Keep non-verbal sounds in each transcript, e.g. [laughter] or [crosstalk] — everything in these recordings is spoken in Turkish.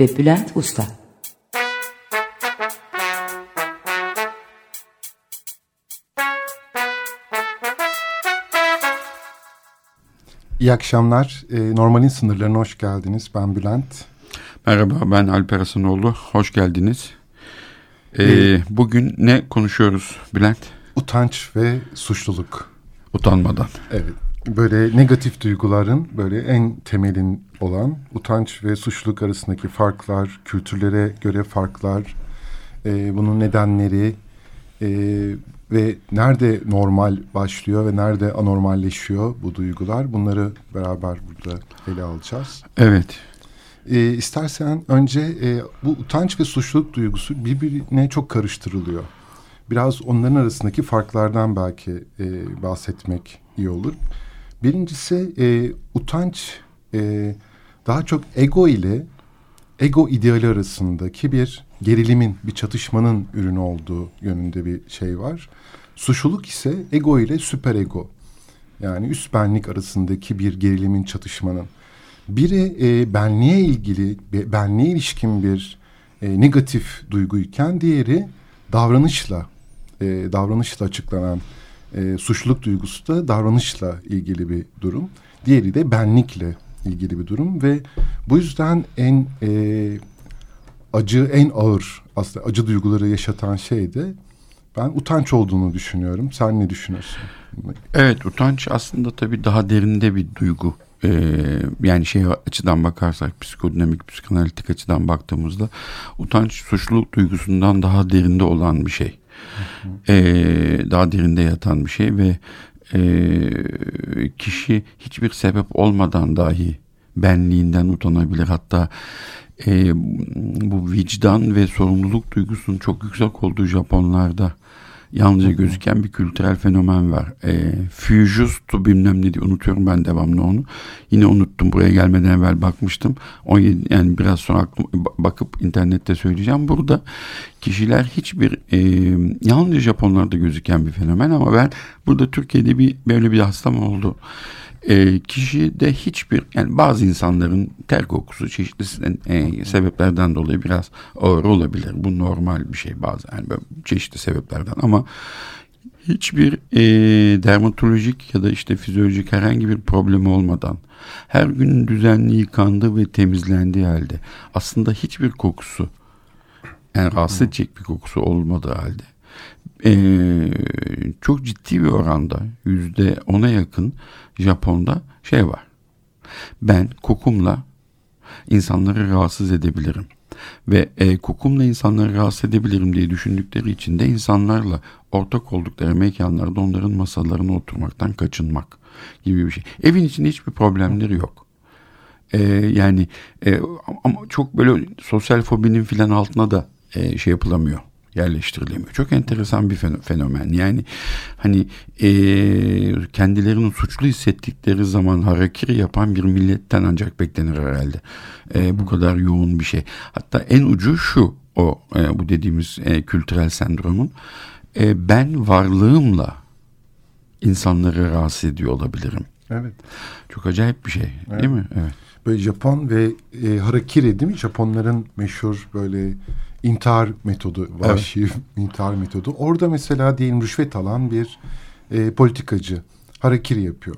ve Bülent Usta İyi akşamlar. E, Normalin sınırlarına hoş geldiniz. Ben Bülent. Merhaba ben Alper Hasanoğlu. Hoş geldiniz. Ee, ee, bugün ne konuşuyoruz Bülent? Utanç ve suçluluk. Utanmadan. Evet. Böyle negatif duyguların böyle en temelin olan utanç ve suçluluk arasındaki farklar, kültürlere göre farklar, e, bunun nedenleri e, ve nerede normal başlıyor ve nerede anormalleşiyor bu duygular bunları beraber burada ele alacağız. Evet. E, istersen önce e, bu utanç ve suçluluk duygusu birbirine çok karıştırılıyor. Biraz onların arasındaki farklardan belki e, bahsetmek iyi olur. Birincisi e, utanç e, daha çok ego ile ego ideali arasındaki bir gerilimin, bir çatışmanın ürünü olduğu yönünde bir şey var. Suçluluk ise ego ile süper ego yani üst benlik arasındaki bir gerilimin çatışmanın. Biri e, benliğe ilgili, benliğe ilişkin bir e, negatif duyguyken diğeri davranışla, e, davranışla açıklanan e, suçluluk duygusu da davranışla ilgili bir durum. Diğeri de benlikle ilgili bir durum ve bu yüzden en e, acı, en ağır aslında acı duyguları yaşatan şey de ben utanç olduğunu düşünüyorum. Sen ne düşünüyorsun? Evet utanç aslında tabii daha derinde bir duygu. Ee, yani şey açıdan bakarsak psikodinamik, psikanalitik açıdan baktığımızda utanç suçluluk duygusundan daha derinde olan bir şey. Ee, daha derinde yatan bir şey ve e, kişi hiçbir sebep olmadan dahi benliğinden utanabilir. Hatta e, bu vicdan ve sorumluluk duygusunun çok yüksek olduğu Japonlarda yalnızca gözüken bir kültürel fenomen var. E, Fujustu bilmem ne diye unutuyorum ben devamlı onu. Yine unuttum buraya gelmeden evvel bakmıştım. 17, yani biraz sonra aklım, bakıp internette söyleyeceğim. Burada kişiler hiçbir e, yalnızca Japonlarda gözüken bir fenomen ama ben burada Türkiye'de bir böyle bir hastam oldu e, kişide hiçbir yani bazı insanların ter kokusu çeşitli e, sebeplerden dolayı biraz ağır olabilir. Bu normal bir şey bazen yani çeşitli sebeplerden ama hiçbir e, dermatolojik ya da işte fizyolojik herhangi bir problemi olmadan her gün düzenli yıkandığı ve temizlendiği halde aslında hiçbir kokusu yani rahatsız edecek bir kokusu olmadığı halde e, çok ciddi bir oranda yüzde ona yakın Japon'da şey var. Ben kokumla insanları rahatsız edebilirim. Ve e, kokumla insanları rahatsız edebilirim diye düşündükleri için de insanlarla ortak oldukları mekanlarda onların masalarına oturmaktan kaçınmak gibi bir şey. Evin içinde hiçbir problemleri yok. E, yani e, ama çok böyle sosyal fobinin filan altına da e, şey yapılamıyor yerleştirilemiyor. Çok enteresan bir fenomen. Yani hani e, kendilerini suçlu hissettikleri zaman harakiri yapan bir milletten ancak beklenir herhalde. E, bu kadar yoğun bir şey. Hatta en ucu şu o e, bu dediğimiz e, kültürel sendromun e, ben varlığımla insanları rahatsız ediyor olabilirim. Evet. Çok acayip bir şey evet. değil mi? Evet. Böyle Japon ve e, harakiri değil mi? Japonların meşhur böyle intihar metodu, vahşi evet. [laughs] intihar metodu. Orada mesela diyelim rüşvet alan bir e, politikacı harakiri yapıyor.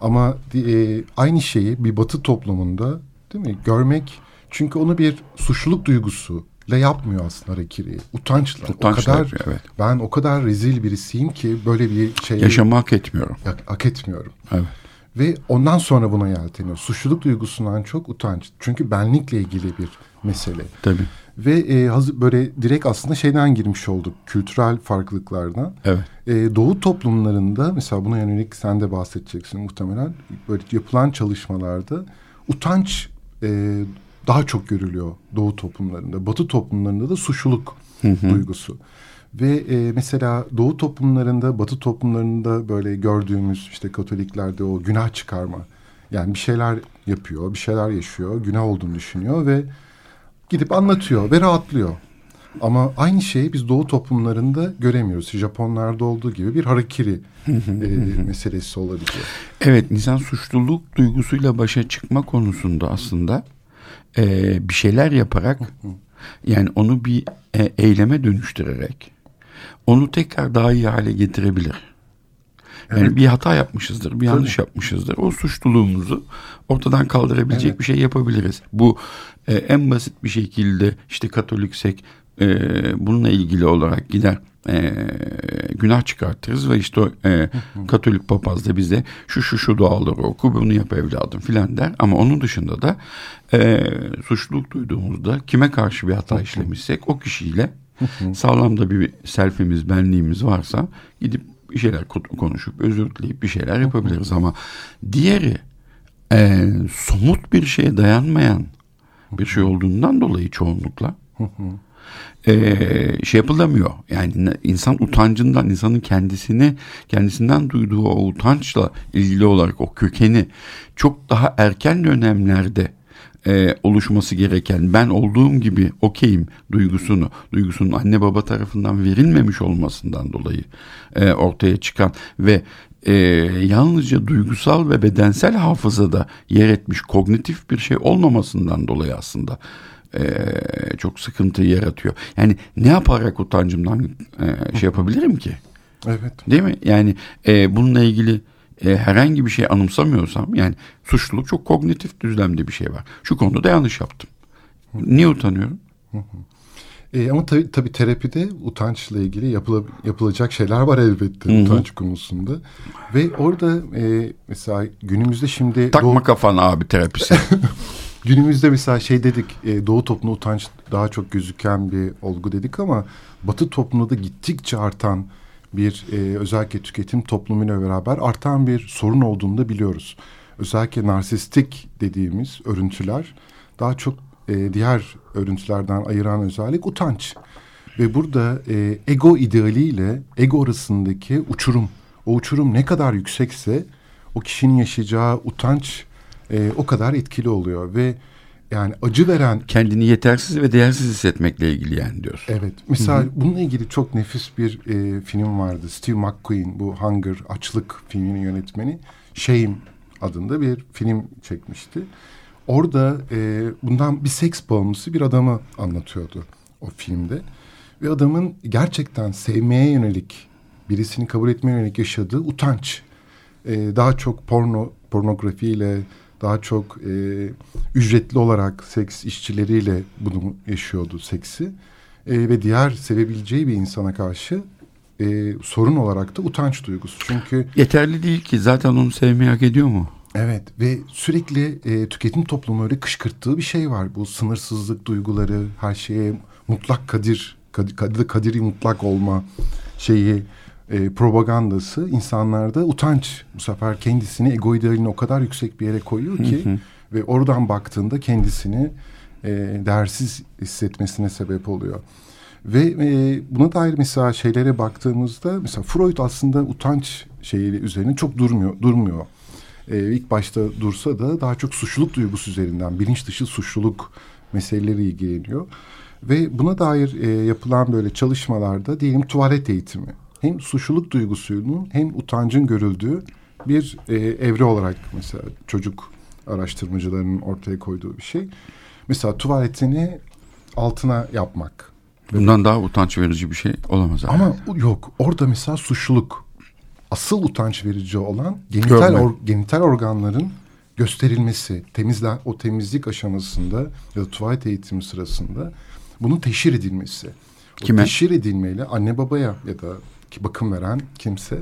Ama e, aynı şeyi bir batı toplumunda değil mi görmek çünkü onu bir suçluluk duygusu ile yapmıyor aslında harakiri. Utançla. Utançla o kadar, yapıyor, evet. Ben o kadar rezil birisiyim ki böyle bir şey... Yaşamı hak etmiyorum. Hak etmiyorum. Evet. Ve ondan sonra buna yelteniyor. Suçluluk duygusundan çok utanç. Çünkü benlikle ilgili bir mesele. Tabii. Ve e, hazır böyle direkt aslında şeyden girmiş olduk. Kültürel farklılıklardan. Evet. E, Doğu toplumlarında mesela buna yönelik sen de bahsedeceksin muhtemelen. Böyle yapılan çalışmalarda utanç e, daha çok görülüyor Doğu toplumlarında. Batı toplumlarında da suçluluk duygusu. Ve e, mesela Doğu toplumlarında, Batı toplumlarında böyle gördüğümüz işte Katoliklerde o günah çıkarma. Yani bir şeyler yapıyor, bir şeyler yaşıyor, günah olduğunu düşünüyor ve gidip anlatıyor ve rahatlıyor. Ama aynı şeyi biz Doğu toplumlarında göremiyoruz. Japonlarda olduğu gibi bir harakiri [laughs] e, meselesi olabiliyor. Evet, insan suçluluk duygusuyla başa çıkma konusunda aslında e, bir şeyler yaparak yani onu bir e, eyleme dönüştürerek onu tekrar daha iyi hale getirebilir. Yani evet. bir hata yapmışızdır, bir yanlış Tabii. yapmışızdır. O suçluluğumuzu ortadan kaldırabilecek evet. bir şey yapabiliriz. Bu e, en basit bir şekilde işte Katoliksek e, bununla ilgili olarak gider e, günah çıkartırız ve işte o e, Katolik papaz da bize şu şu şu duaları oku bunu yap evladım filan der. Ama onun dışında da e, suçluluk duyduğumuzda kime karşı bir hata işlemişsek o kişiyle sağlam da bir selfimiz, benliğimiz varsa gidip bir şeyler konuşup özür dileyip bir şeyler yapabiliriz ama diğeri e, somut bir şeye dayanmayan bir şey olduğundan dolayı çoğunlukla e, şey yapılamıyor. Yani insan utancından, insanın kendisini, kendisinden duyduğu o utançla ilgili olarak o kökeni çok daha erken dönemlerde e, oluşması gereken ben olduğum gibi okeyim duygusunu, duygusunun anne baba tarafından verilmemiş olmasından dolayı e, ortaya çıkan ve e, yalnızca duygusal ve bedensel hafızada yer etmiş kognitif bir şey olmamasından dolayı aslında e, çok sıkıntı yaratıyor. Yani ne yaparak utancımdan e, şey yapabilirim ki? Evet. Değil mi? Yani e, bununla ilgili e, herhangi bir şey anımsamıyorsam yani suçluluk çok kognitif düzlemde bir şey var. Şu konuda da yanlış yaptım. Niye utanıyorum? E, ama tabii, tabii terapide utançla ilgili yapıla, yapılacak şeyler var elbette Hı-hı. utanç konusunda. Ve orada e, mesela günümüzde şimdi... Takma doğu... kafana abi terapisi. [laughs] günümüzde mesela şey dedik e, doğu toplumunda utanç daha çok gözüken bir olgu dedik ama batı toplumunda da gittikçe artan bir e, özellikle tüketim toplumuyla beraber artan bir sorun olduğunu da biliyoruz. Özellikle narsistik dediğimiz örüntüler daha çok e, diğer örüntülerden ayıran özellik utanç. Ve burada e, ego idealiyle ego arasındaki uçurum, o uçurum ne kadar yüksekse o kişinin yaşayacağı utanç e, o kadar etkili oluyor ve yani acı veren... Kendini yetersiz ve değersiz hissetmekle ilgili yani diyor. Evet. Mesela Hı-hı. bununla ilgili çok nefis bir e, film vardı. Steve McQueen bu Hunger, Açlık filminin yönetmeni. Shame adında bir film çekmişti. Orada e, bundan bir seks bağımlısı bir adamı anlatıyordu o filmde. Ve adamın gerçekten sevmeye yönelik, birisini kabul etmeye yönelik yaşadığı utanç. E, daha çok porno, pornografiyle daha çok e, ücretli olarak seks işçileriyle bunu yaşıyordu seksi. E, ve diğer sevebileceği bir insana karşı e, sorun olarak da utanç duygusu. Çünkü yeterli değil ki zaten onu sevmeyi hak ediyor mu? Evet ve sürekli e, tüketim toplumu öyle kışkırttığı bir şey var. Bu sınırsızlık duyguları, her şeye mutlak kadir, kadir kadiri mutlak olma şeyi e, propagandası insanlarda utanç bu sefer kendisini ego idealini o kadar yüksek bir yere koyuyor ki ve oradan baktığında kendisini e, değersiz hissetmesine sebep oluyor. Ve e, buna dair mesela şeylere baktığımızda mesela Freud aslında utanç şeyi üzerine çok durmuyor durmuyor. E, ilk başta dursa da daha çok suçluluk duygusu üzerinden bilinç dışı suçluluk meseleleri ilgileniyor. Ve buna dair e, yapılan böyle çalışmalarda diyelim tuvalet eğitimi hem suçluluk duygusunun hem utancın görüldüğü bir e, evre olarak mesela çocuk araştırmacılarının ortaya koyduğu bir şey. Mesela tuvaletini altına yapmak. Bundan daha utanç verici bir şey olamaz. Ama yok orada mesela suçluluk. Asıl utanç verici olan genital, or, genital organların gösterilmesi, temizlen o temizlik aşamasında ya da tuvalet eğitimi sırasında bunun teşhir edilmesi. Kime? O teşhir edilmeyle anne babaya ya da bakım veren kimse.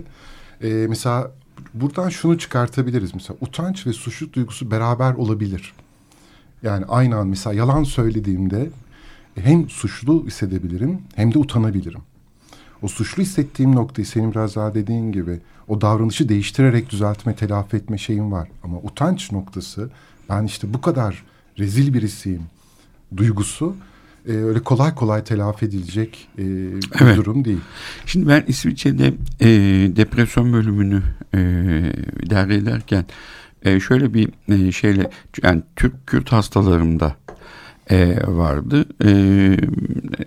E, mesela buradan şunu çıkartabiliriz. Mesela utanç ve suçluluk duygusu beraber olabilir. Yani aynı an mesela yalan söylediğimde hem suçlu hissedebilirim hem de utanabilirim. O suçlu hissettiğim noktayı senin biraz daha dediğin gibi o davranışı değiştirerek düzeltme, telafi etme şeyim var. Ama utanç noktası ben işte bu kadar rezil birisiyim duygusu e, öyle kolay kolay telafi edilecek e, bir evet. durum değil. Şimdi ben İsviçre'de e, depresyon bölümünü e, idare ederken e, şöyle bir e, şeyle yani Türk Kürt hastalarımda e, vardı. E,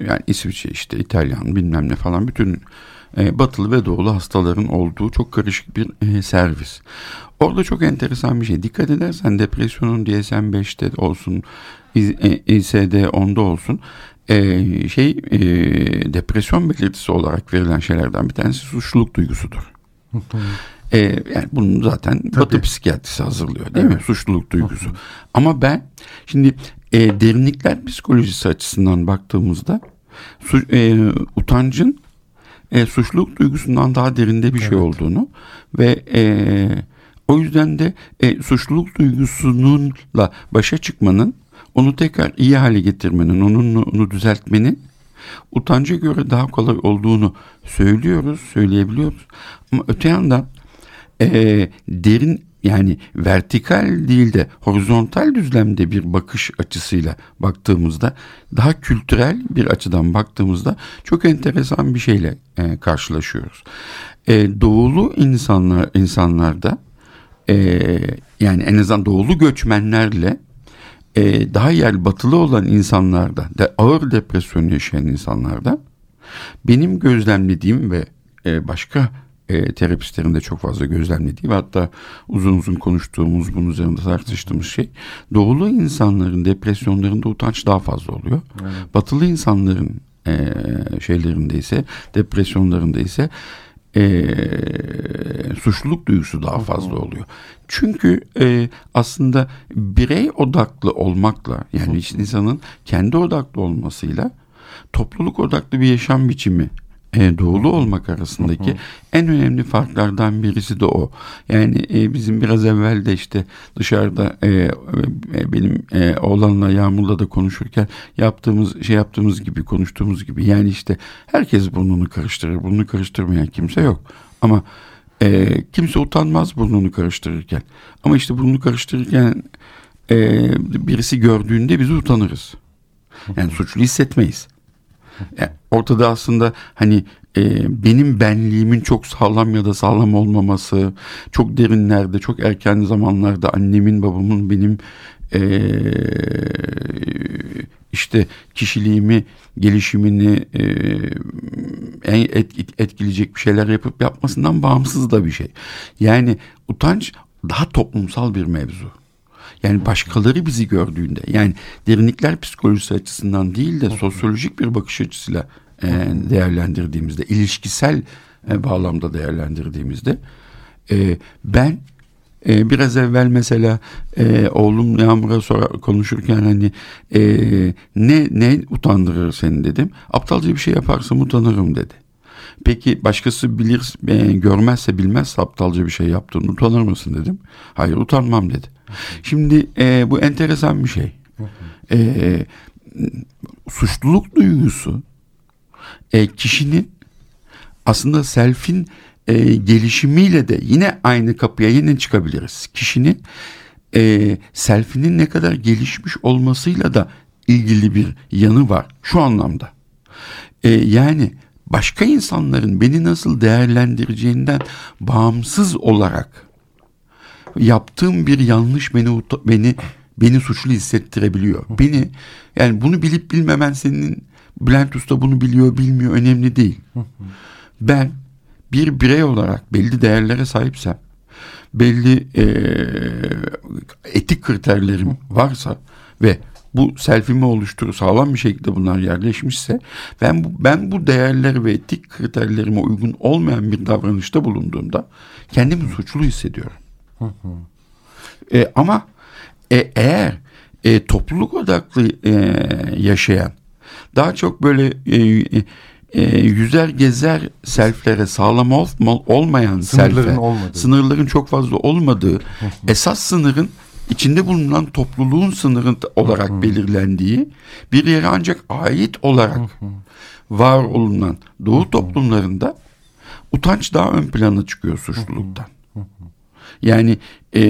yani İsviçre işte İtalyan bilmem ne falan bütün batılı ve doğulu hastaların olduğu çok karışık bir e, servis. Orada çok enteresan bir şey. Dikkat edersen depresyonun DSM-5'te olsun, ICD-10'da olsun e, şey e, depresyon belirtisi olarak verilen şeylerden bir tanesi suçluluk duygusudur. e, yani bunu zaten Tabii. Batı psikiyatrisi hazırlıyor değil evet. mi? Suçluluk duygusu. Ama ben şimdi e, derinlikler psikolojisi açısından baktığımızda su, e, utancın e, suçluluk duygusundan daha derinde bir şey evet. olduğunu ve e, o yüzden de e, suçluluk duygusununla başa çıkmanın onu tekrar iyi hale getirmenin, onunla onu düzeltmenin utanca göre daha kolay olduğunu söylüyoruz, söyleyebiliyoruz. Ama öte yandan e, derin yani vertikal değil de horizontal düzlemde bir bakış açısıyla baktığımızda daha kültürel bir açıdan baktığımızda çok enteresan bir şeyle e, karşılaşıyoruz. E, doğulu insanlar insanlarda e, yani en azından doğulu göçmenlerle e, daha yer batılı olan insanlarda de ağır depresyon yaşayan insanlarda benim gözlemlediğim ve e, başka e, terapistlerin de çok fazla gözlemlediği ve hatta uzun uzun konuştuğumuz bunun üzerinde tartıştığımız şey doğulu insanların depresyonlarında utanç daha fazla oluyor. Evet. Batılı insanların e, şeylerinde ise depresyonlarında ise e, suçluluk duygusu daha fazla oluyor. Çünkü e, aslında birey odaklı olmakla yani insanın kendi odaklı olmasıyla topluluk odaklı bir yaşam biçimi e, doğulu olmak arasındaki en önemli farklardan birisi de o. Yani e, bizim biraz evvel de işte dışarıda e, e, benim e, oğlanla Yağmur'la da konuşurken yaptığımız şey yaptığımız gibi konuştuğumuz gibi yani işte herkes burnunu karıştırır. Burnunu karıştırmayan kimse yok. Ama e, kimse utanmaz burnunu karıştırırken. Ama işte burnunu karıştırırken e, birisi gördüğünde biz utanırız. Yani suçlu hissetmeyiz. Yani ortada aslında hani e, benim benliğimin çok sağlam ya da sağlam olmaması, çok derinlerde, çok erken zamanlarda annemin, babamın benim e, işte kişiliğimi, gelişimini e, etkileyecek bir şeyler yapıp yapmasından bağımsız da bir şey. Yani utanç daha toplumsal bir mevzu. Yani başkaları bizi gördüğünde yani derinlikler psikolojisi açısından değil de sosyolojik bir bakış açısıyla e, değerlendirdiğimizde ilişkisel e, bağlamda değerlendirdiğimizde e, ben e, biraz evvel mesela e, oğlum Yağmur'a sonra konuşurken hani e, ne ne utandırır seni dedim. Aptalca bir şey yaparsam utanırım dedi. Peki başkası bilir, e, görmezse bilmezse aptalca bir şey yaptığını utanır mısın dedim. Hayır utanmam dedi. Şimdi e, bu enteresan bir şey. E, suçluluk duygusu e, kişinin aslında selfin e, gelişimiyle de yine aynı kapıya yine çıkabiliriz. Kişinin e, selfinin ne kadar gelişmiş olmasıyla da ilgili bir yanı var şu anlamda. E, yani başka insanların beni nasıl değerlendireceğinden bağımsız olarak yaptığım bir yanlış beni beni beni suçlu hissettirebiliyor. Beni yani bunu bilip bilmemen senin Bülent Usta bunu biliyor bilmiyor önemli değil. Ben bir birey olarak belli değerlere sahipsem belli e, etik kriterlerim varsa ve bu selfimi oluşturur sağlam bir şekilde bunlar yerleşmişse ben bu, ben bu değerler ve etik kriterlerime uygun olmayan bir davranışta bulunduğumda kendimi suçlu hissediyorum. E, ama e, eğer e, topluluk odaklı e, yaşayan daha çok böyle e, e, yüzer gezer selflere sağlam ol, olmayan sınırların selfe, olmadığı. sınırların çok fazla olmadığı [laughs] esas sınırın içinde bulunan topluluğun sınırı olarak belirlendiği bir yere ancak ait olarak var olunan doğu toplumlarında utanç daha ön plana çıkıyor suçluluktan. Yani e,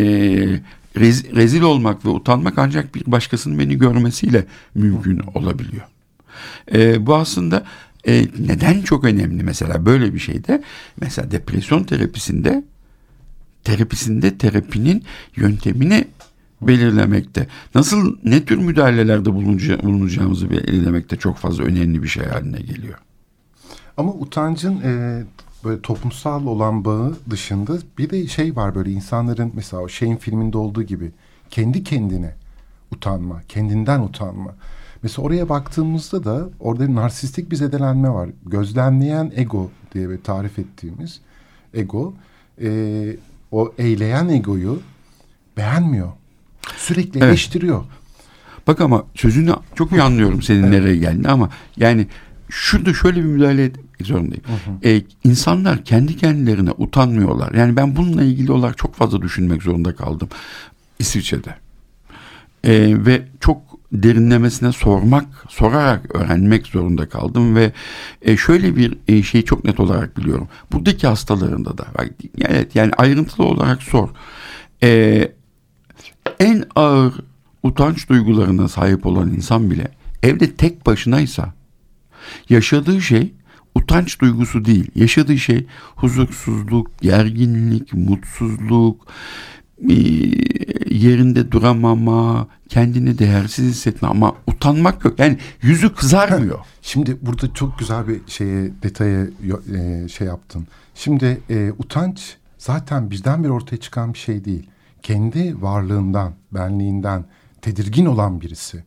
rez, rezil olmak ve utanmak ancak bir başkasının beni görmesiyle mümkün olabiliyor. E, bu aslında e, neden çok önemli mesela böyle bir şeyde? Mesela depresyon terapisinde terapisinde terapinin yöntemini belirlemekte. Nasıl ne tür müdahalelerde bulunacağımızı belirlemekte çok fazla önemli bir şey haline geliyor. Ama utancın e, böyle toplumsal olan bağı dışında bir de şey var böyle insanların mesela o şeyin filminde olduğu gibi kendi kendine utanma, kendinden utanma. Mesela oraya baktığımızda da orada narsistik bir zedelenme var. Gözlemleyen ego diye bir tarif ettiğimiz ego e, o eyleyen egoyu beğenmiyor. Sürekli evet. eleştiriyor. Bak ama sözünü çok iyi anlıyorum senin evet. nereye geldiğini ama yani şurada şöyle bir müdahale etmek zorundayım. Hı hı. Ee, insanlar kendi kendilerine utanmıyorlar. Yani ben bununla ilgili olarak çok fazla düşünmek zorunda kaldım İsviçre'de. Ee, ve çok derinlemesine sormak, sorarak öğrenmek zorunda kaldım ve e, şöyle bir e, şeyi çok net olarak biliyorum. Buradaki hastalarında da, evet yani ayrıntılı olarak sor. E, en ağır utanç duygularına sahip olan insan bile evde tek başınaysa yaşadığı şey utanç duygusu değil. Yaşadığı şey huzursuzluk, gerginlik, mutsuzluk, e, yerinde duramama, kendini değersiz hissetme ama utanmak yok. Yani yüzü kızarmıyor. [laughs] Şimdi burada çok güzel bir şeye detaya e, şey yaptın. Şimdi e, utanç zaten birdenbire ortaya çıkan bir şey değil. Kendi varlığından, benliğinden tedirgin olan birisi.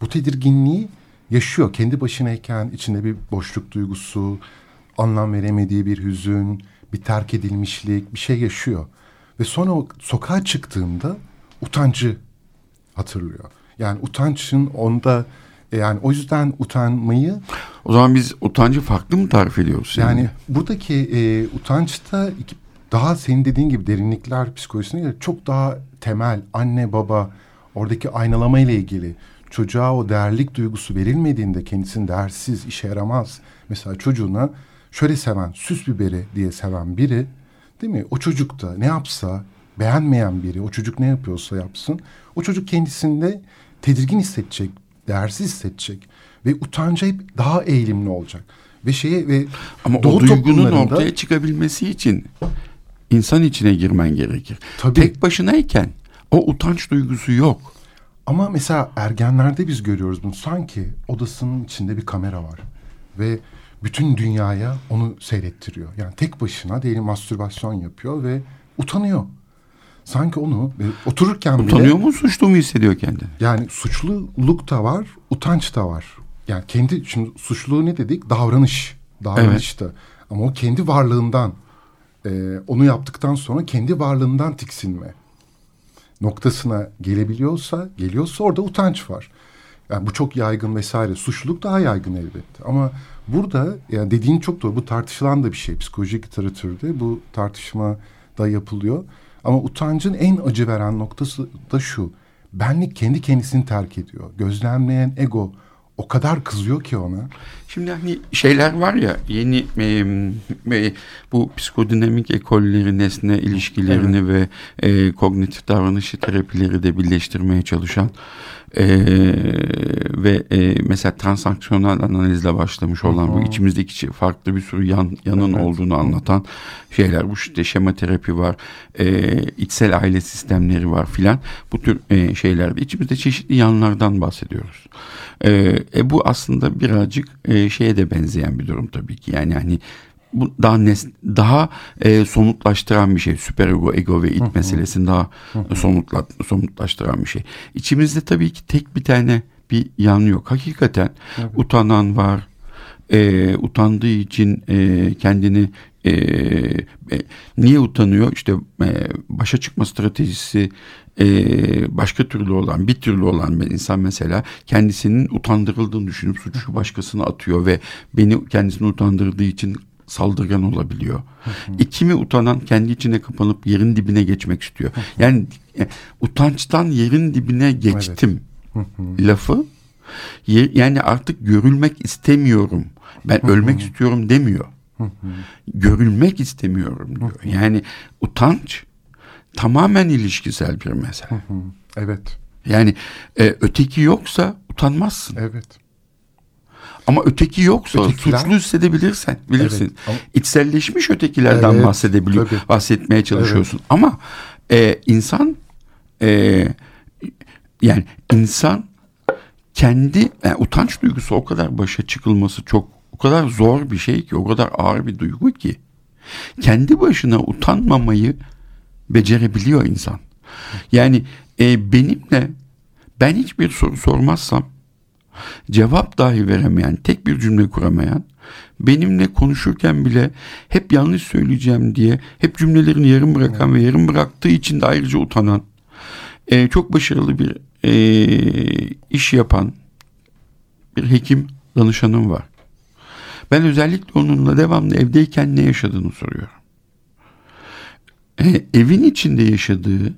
Bu tedirginliği yaşıyor. Kendi başınayken içinde bir boşluk duygusu, anlam veremediği bir hüzün, bir terk edilmişlik, bir şey yaşıyor. Ve sonra o sokağa çıktığında utancı hatırlıyor. Yani utançın onda e, yani o yüzden utanmayı o zaman biz utancı farklı mı tarif ediyoruz? Yani, yani buradaki e, utançta daha senin dediğin gibi derinlikler psikolojisine göre çok daha temel anne baba oradaki aynalama ile ilgili çocuğa o değerlik duygusu verilmediğinde kendisini değersiz işe yaramaz. Mesela çocuğuna şöyle seven süs biberi diye seven biri değil mi? O çocuk da ne yapsa beğenmeyen biri o çocuk ne yapıyorsa yapsın o çocuk kendisinde tedirgin hissedecek, değersiz hissedecek ve utanca hep daha eğilimli olacak. Ve şeye ve ama Doğu o duygunun ortaya çıkabilmesi için insan içine girmen gerekir. Tabii. Tek başınayken o utanç duygusu yok. Ama mesela ergenlerde biz görüyoruz bunu. Sanki odasının içinde bir kamera var. Ve bütün dünyaya onu seyrettiriyor. Yani tek başına diyelim mastürbasyon yapıyor ve utanıyor. Sanki onu e, otururken Utanıyor bile... Utanıyor mu suçlu mu hissediyor kendini? Yani suçluluk da var, utanç da var. Yani kendi, şimdi suçluluğu ne dedik? Davranış. Davranışta. Evet. Ama o kendi varlığından, e, onu yaptıktan sonra kendi varlığından tiksinme noktasına gelebiliyorsa, geliyorsa orada utanç var. Yani bu çok yaygın vesaire. Suçluluk daha yaygın elbette. Ama burada yani dediğin çok doğru. Bu tartışılan da bir şey. Psikolojik literatürde bu tartışma da yapılıyor. Ama utancın en acı veren noktası da şu. Benlik kendi kendisini terk ediyor. Gözlemleyen ego o kadar kızıyor ki ona. Şimdi hani şeyler var ya yeni e, e, bu psikodinamik ekolleri, nesne ilişkilerini evet. ve e, kognitif davranışı terapileri de birleştirmeye çalışan e, ve e, mesela transaksiyonel analizle başlamış olan bu içimizdeki farklı bir sürü yan, yanın evet. olduğunu anlatan şeyler. Bu işte şema terapi var, e, içsel aile sistemleri var filan. Bu tür e, şeylerde içimizde çeşitli yanlardan bahsediyoruz. E, e, bu aslında birazcık e, şeye de benzeyen bir durum tabii ki. Yani hani bu daha nes daha e, somutlaştıran bir şey. Süper ego, ego ve it meselesini daha somutla somutlaştıran bir şey. İçimizde tabii ki tek bir tane bir yan yok. Hakikaten evet. utanan var. E, utandığı için e, kendini e, e, niye utanıyor? İşte e, başa çıkma stratejisi e, başka türlü olan, bir türlü olan bir insan mesela kendisinin utandırıldığını düşünüp suçu başkasına atıyor ve beni kendisini utandırdığı için saldırgan olabiliyor. Hı İkimi utanan kendi içine kapanıp yerin dibine geçmek istiyor. Yani e, utançtan yerin dibine geçtim evet. lafı yani artık görülmek istemiyorum. Ben ölmek istiyorum demiyor. Görülmek istemiyorum diyor. Yani utanç tamamen ilişkisel bir mesele. Evet. Yani e, öteki yoksa utanmazsın. Evet. Ama öteki yoksa Ötekiler- suçlu hissedebilirsen bilirsin. Evet, ama- İçselleşmiş ötekilerden Evet, bahsedebiliyor, tabii. bahsetmeye çalışıyorsun. Ama e, insan e, yani insan kendi yani utanç duygusu o kadar başa çıkılması çok o kadar zor bir şey ki o kadar ağır bir duygu ki kendi başına utanmamayı becerebiliyor insan. Yani e, benimle ben hiçbir soru sormazsam cevap dahi veremeyen, tek bir cümle kuramayan, benimle konuşurken bile hep yanlış söyleyeceğim diye hep cümlelerini yarım bırakan ve yarım bıraktığı için de ayrıca utanan, e, çok başarılı bir e, iş yapan bir hekim danışanım var. Ben özellikle onunla devamlı evdeyken ne yaşadığını soruyorum. E, evin içinde yaşadığı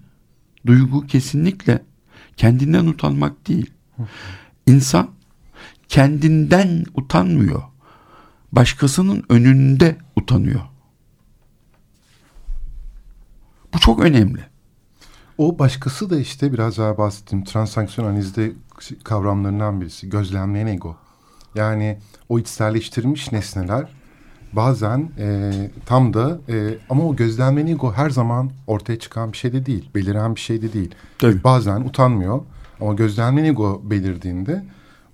duygu kesinlikle kendinden utanmak değil. İnsan kendinden utanmıyor. Başkasının önünde utanıyor. Bu çok önemli. O başkası da işte biraz daha bahsettiğim transaksiyon analizde kavramlarından birisi. Gözlemleyen ego. Yani o içselleştirilmiş nesneler bazen e, tam da e, ama o gözlemleyen ego her zaman ortaya çıkan bir şey de değil. Beliren bir şey de değil. Tabii. Bazen utanmıyor ama gözlemleyen ego belirdiğinde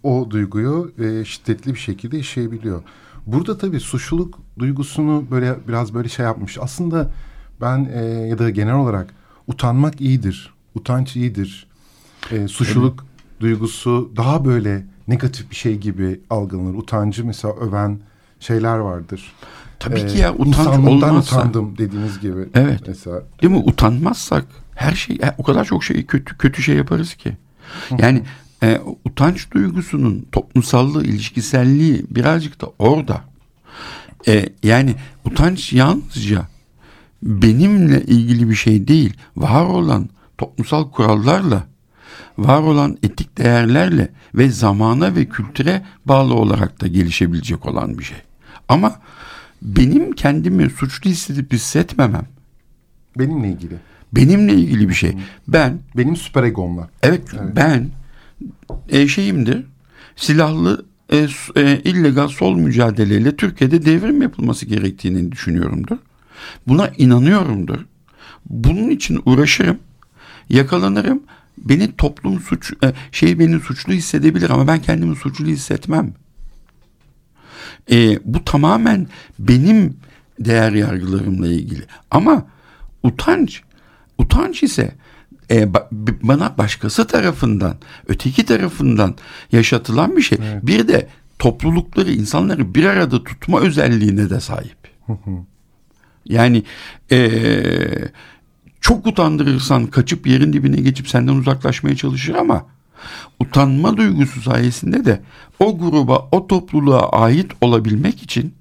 o duyguyu e, şiddetli bir şekilde yaşayabiliyor. Burada tabii suçluluk duygusunu böyle biraz böyle şey yapmış. Aslında ben e, ya da genel olarak utanmak iyidir. Utanç iyidir. E, suçluluk duygusu daha böyle negatif bir şey gibi algılanır. Utancı mesela öven şeyler vardır. Tabii E, ki ya utanç olmazsa. utandım dediğiniz gibi. Evet. Mesela Değil mi? Utanmazsak her şey o kadar çok şey kötü kötü şey yaparız ki. Yani e, utanç duygusunun toplumsallığı, ilişkiselliği birazcık da orada. E, yani utanç yalnızca benimle ilgili bir şey değil. Var olan toplumsal kurallarla, var olan etik değerlerle ve zamana ve kültüre bağlı olarak da gelişebilecek olan bir şey. Ama benim kendimi suçlu hissedip hissetmemem benimle ilgili. Benimle ilgili bir şey. Ben Benim süper egomla. evet, ben e, şeyimdir. Silahlı e, e, illegal sol mücadeleyle Türkiye'de devrim yapılması gerektiğini düşünüyorumdur. Buna inanıyorumdur. Bunun için uğraşırım. Yakalanırım. Beni toplum suç e, şey beni suçlu hissedebilir ama ben kendimi suçlu hissetmem. E, bu tamamen benim değer yargılarımla ilgili. Ama utanç, utanç ise e, ba- bana başkası tarafından, öteki tarafından yaşatılan bir şey. Bir de toplulukları, insanları bir arada tutma özelliğine de sahip. Yani e, çok utandırırsan kaçıp yerin dibine geçip senden uzaklaşmaya çalışır ama utanma duygusu sayesinde de o gruba, o topluluğa ait olabilmek için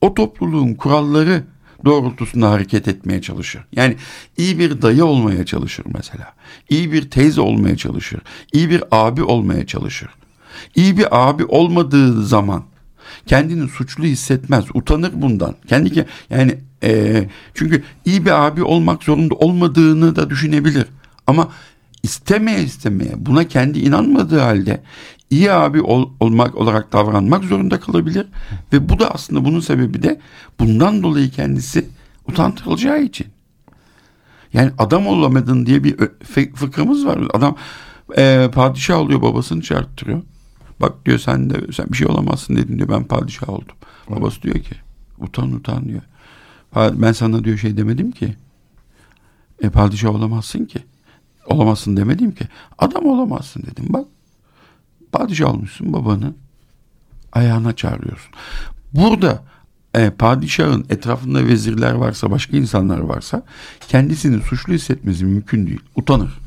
o topluluğun kuralları doğrultusunda hareket etmeye çalışır. Yani iyi bir dayı olmaya çalışır mesela. İyi bir teyze olmaya çalışır. İyi bir abi olmaya çalışır. İyi bir abi olmadığı zaman kendini suçlu hissetmez, utanır bundan. Kendi ke- yani eee, çünkü iyi bir abi olmak zorunda olmadığını da düşünebilir. Ama istemeye istemeye buna kendi inanmadığı halde iyi abi ol- olmak olarak davranmak zorunda kalabilir ve bu da aslında bunun sebebi de bundan dolayı kendisi utandırılacağı için. Yani adam olamadın diye bir fıkramız var. Adam eee padişah oluyor babasını çağırttırıyor. Bak diyor sen de sen bir şey olamazsın dedin diyor ben padişah oldum. Babası diyor ki utan utan diyor. "Pa- Ben sana diyor şey demedim ki. E padişah olamazsın ki. Olamazsın demedim ki. Adam olamazsın dedim bak. Padişah olmuşsun babanı ayağına çağırıyorsun. Burada e, padişahın etrafında vezirler varsa başka insanlar varsa kendisini suçlu hissetmesi mümkün değil. Utanır.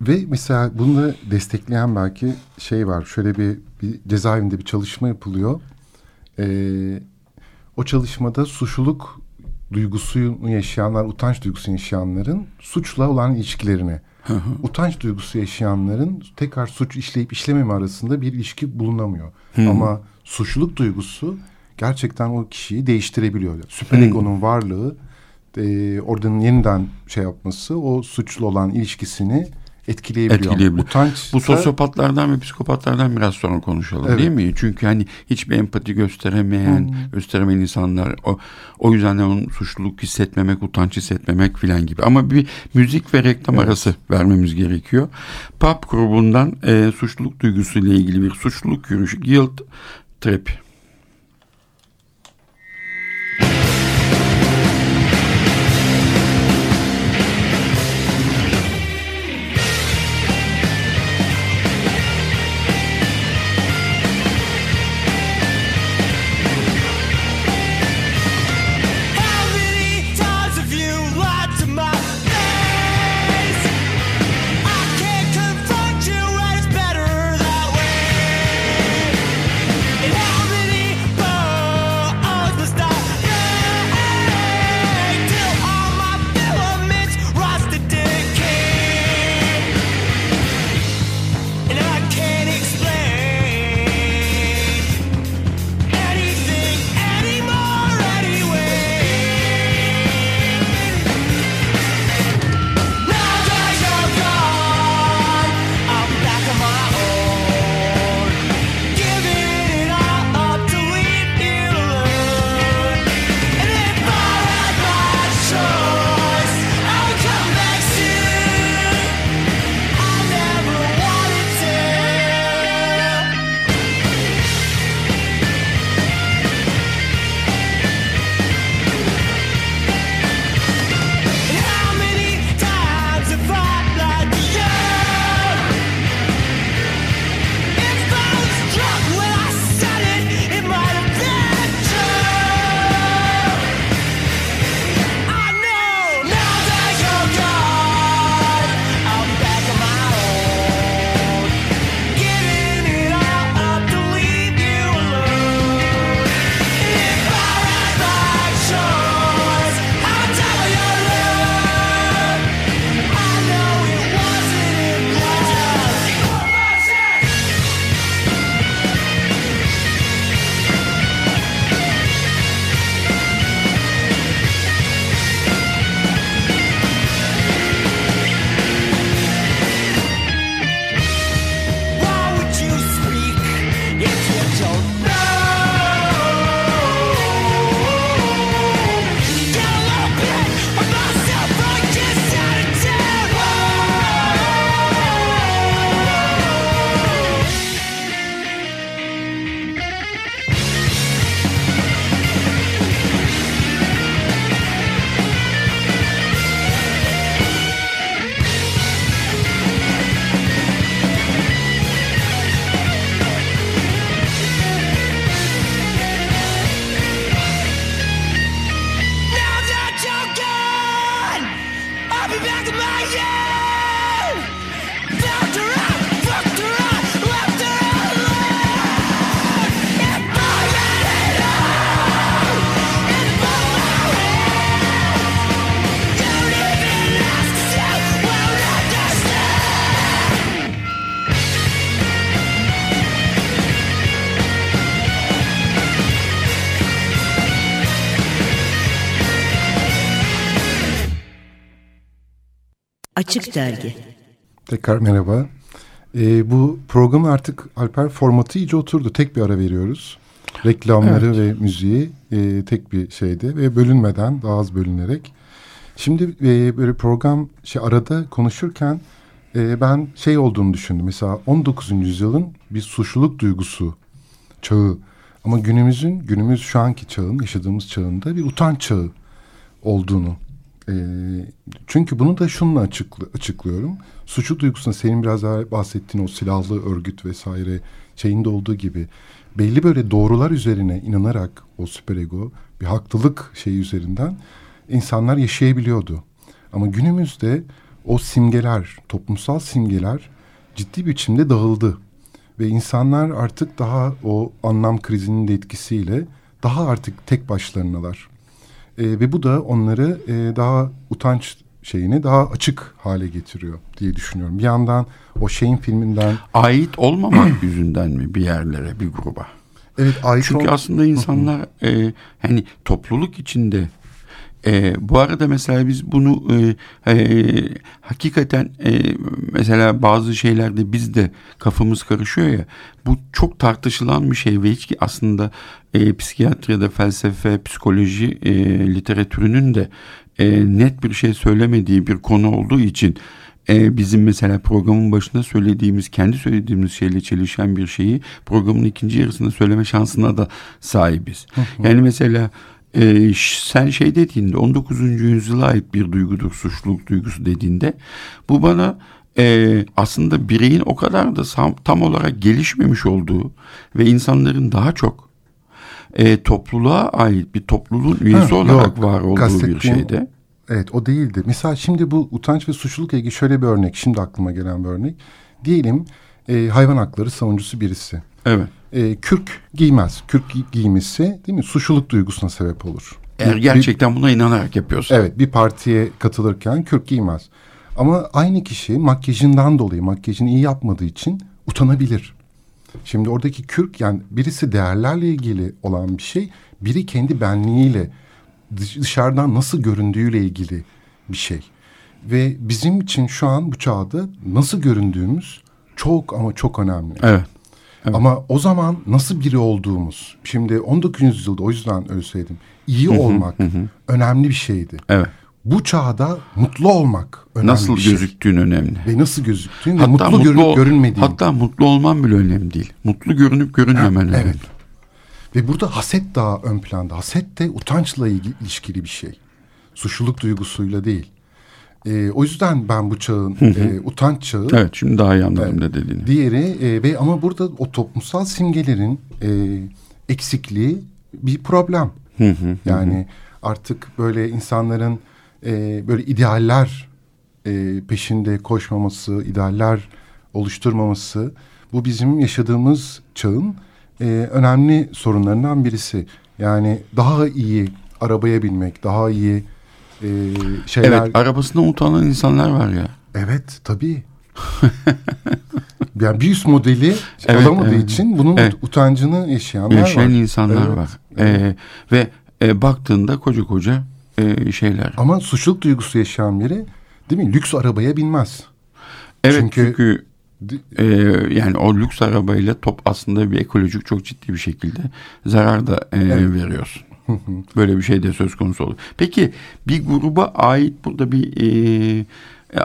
Ve mesela bunu destekleyen belki şey var. Şöyle bir, bir cezaevinde bir çalışma yapılıyor. Ee, o çalışmada suçluluk duygusunu yaşayanlar, utanç duygusunu yaşayanların suçla olan ilişkilerini, utanç duygusu yaşayanların tekrar suç işleyip işlememe arasında bir ilişki bulunamıyor. Ama suçluluk duygusu gerçekten o kişiyi değiştirebiliyor. Süper egonun varlığı e, oradanın yeniden şey yapması o suçlu olan ilişkisini etkileyebiliyor. Etkileyebiliyor. Utanç Bu sosyopatlardan ve psikopatlardan biraz sonra konuşalım Evet. değil mi? Çünkü hani hiçbir empati gösteremeyen, gösteremeyen insanlar o, o yüzden de onun suçluluk hissetmemek, utanç hissetmemek filan gibi. Ama bir müzik ve reklam Evet. arası vermemiz gerekiyor. Pop grubundan e, suçluluk duygusuyla ilgili bir suçluluk yürüyüşü Guilt Trip. Açık Dergi Tekrar merhaba. Ee, bu program artık Alper formatı iyice oturdu. Tek bir ara veriyoruz. Reklamları ve müziği e, tek bir şeyde ve bölünmeden daha az bölünerek. Şimdi e, böyle program şey arada konuşurken e, ben şey olduğunu düşündüm. Mesela 19. yüzyılın bir suçluluk duygusu çağı. Ama günümüzün, günümüz şu anki çağın, yaşadığımız çağında bir utanç çağı olduğunu. E, çünkü bunu da şununla açıklı, açıklıyorum. Suçlu duygusunda senin biraz daha bahsettiğin o silahlı örgüt vesaire şeyinde olduğu gibi belli böyle doğrular üzerine inanarak o süperego bir haklılık şeyi üzerinden insanlar yaşayabiliyordu. Ama günümüzde o simgeler, toplumsal simgeler ciddi biçimde dağıldı. Ve insanlar artık daha o anlam krizinin de etkisiyle daha artık tek başlarınalar. E, ve bu da onları e, daha utanç şeyini daha açık hale getiriyor diye düşünüyorum. Bir yandan o şeyin filminden Ait olmamak [clears throat] yüzünden mi bir yerlere, bir gruba? evet ait Çünkü ol- aslında insanlar e, hani topluluk içinde E, bu arada mesela biz bunu e, e, hakikaten e, mesela bazı şeylerde biz de kafamız karışıyor ya bu çok tartışılan bir şey ve hiç ki aslında e, psikiyatriyada felsefe, psikoloji e, literatürünün de e, net bir şey söylemediği bir konu olduğu için e, bizim mesela programın başında söylediğimiz, kendi söylediğimiz şeyle çelişen bir şeyi programın ikinci yarısında söyleme şansına da sahibiz. Yani mesela e, sen şey dediğinde 19. yüzyıla ait bir duygudur suçluluk duygusu dediğinde bu bana e, aslında bireyin o kadar da tam olarak gelişmemiş olduğu ve insanların daha çok e, topluluğa ait bir topluluğun üyesi Ha, olarak yok. var olduğu bir şeyde. Evet o değildi. Mesela şimdi bu utanç ve suçlulukla ilgili şöyle bir örnek. Şimdi aklıma gelen bir örnek. Diyelim e, hayvan hakları savunucusu birisi. Evet. E, kürk giymez. Kürk gi- giymesi değil mi? Suçluluk duygusuna sebep olur. Eğer Bir- gerçekten buna inanarak yapıyorsa. Evet bir partiye katılırken kürk giymez. Ama aynı kişi makyajından dolayı makyajını iyi yapmadığı için utanabilir. Şimdi oradaki kürk yani birisi değerlerle ilgili olan bir şey. Biri kendi benliğiyle dış- dışarıdan nasıl göründüğüyle ilgili bir şey. Ve bizim için şu an bu çağda nasıl göründüğümüz çok ama çok önemli. Evet. Ama o zaman nasıl biri olduğumuz. Şimdi 19. yüzyılda o yüzden öyle söyledim. İyi olmak önemli bir şeydi. Evet. Bu çağda mutlu olmak önemli Nasıl bir şey. gözüktüğün önemli. Ve nasıl gözüktüğün ve mutlu, görünüp ol- görünmediğin. Hatta mutlu olman bile önemli değil. Mutlu görünüp görünmemen önemli. Evet. Ve burada haset daha ön planda. Haset de utançla ilişkili bir şey. Suçluluk duygusuyla değil. Ee, o yüzden ben bu çağın e, utanç çağı Evet şimdi daha iyi anladım ne dediğini. Diğeri e, ve ama burada o toplumsal simgelerin e, eksikliği bir problem. yani artık böyle insanların e, böyle idealler e, peşinde koşmaması, idealler oluşturmaması bu bizim yaşadığımız çağın e, önemli sorunlarından birisi. Yani daha iyi arabaya binmek, daha iyi e, şeyler. Evet arabasına utanan insanlar var ya. Evet tabii. [laughs] yani bir üst modeli Evet, alamadığı evet. için bunun Evet. utancını yaşayanlar Yaşayan var. insanlar Evet. var. Ee, ve e, baktığında koca koca e, şeyler. Ama suçluluk duygusu yaşayan biri değil mi? Lüks arabaya binmez. Evet çünkü- çünkü, e, yani o lüks arabayla top aslında bir ekolojik çok ciddi bir şekilde zarar da e, veriyorsun. Böyle bir şey de söz konusu olur. Peki bir gruba ait burada bir e, e,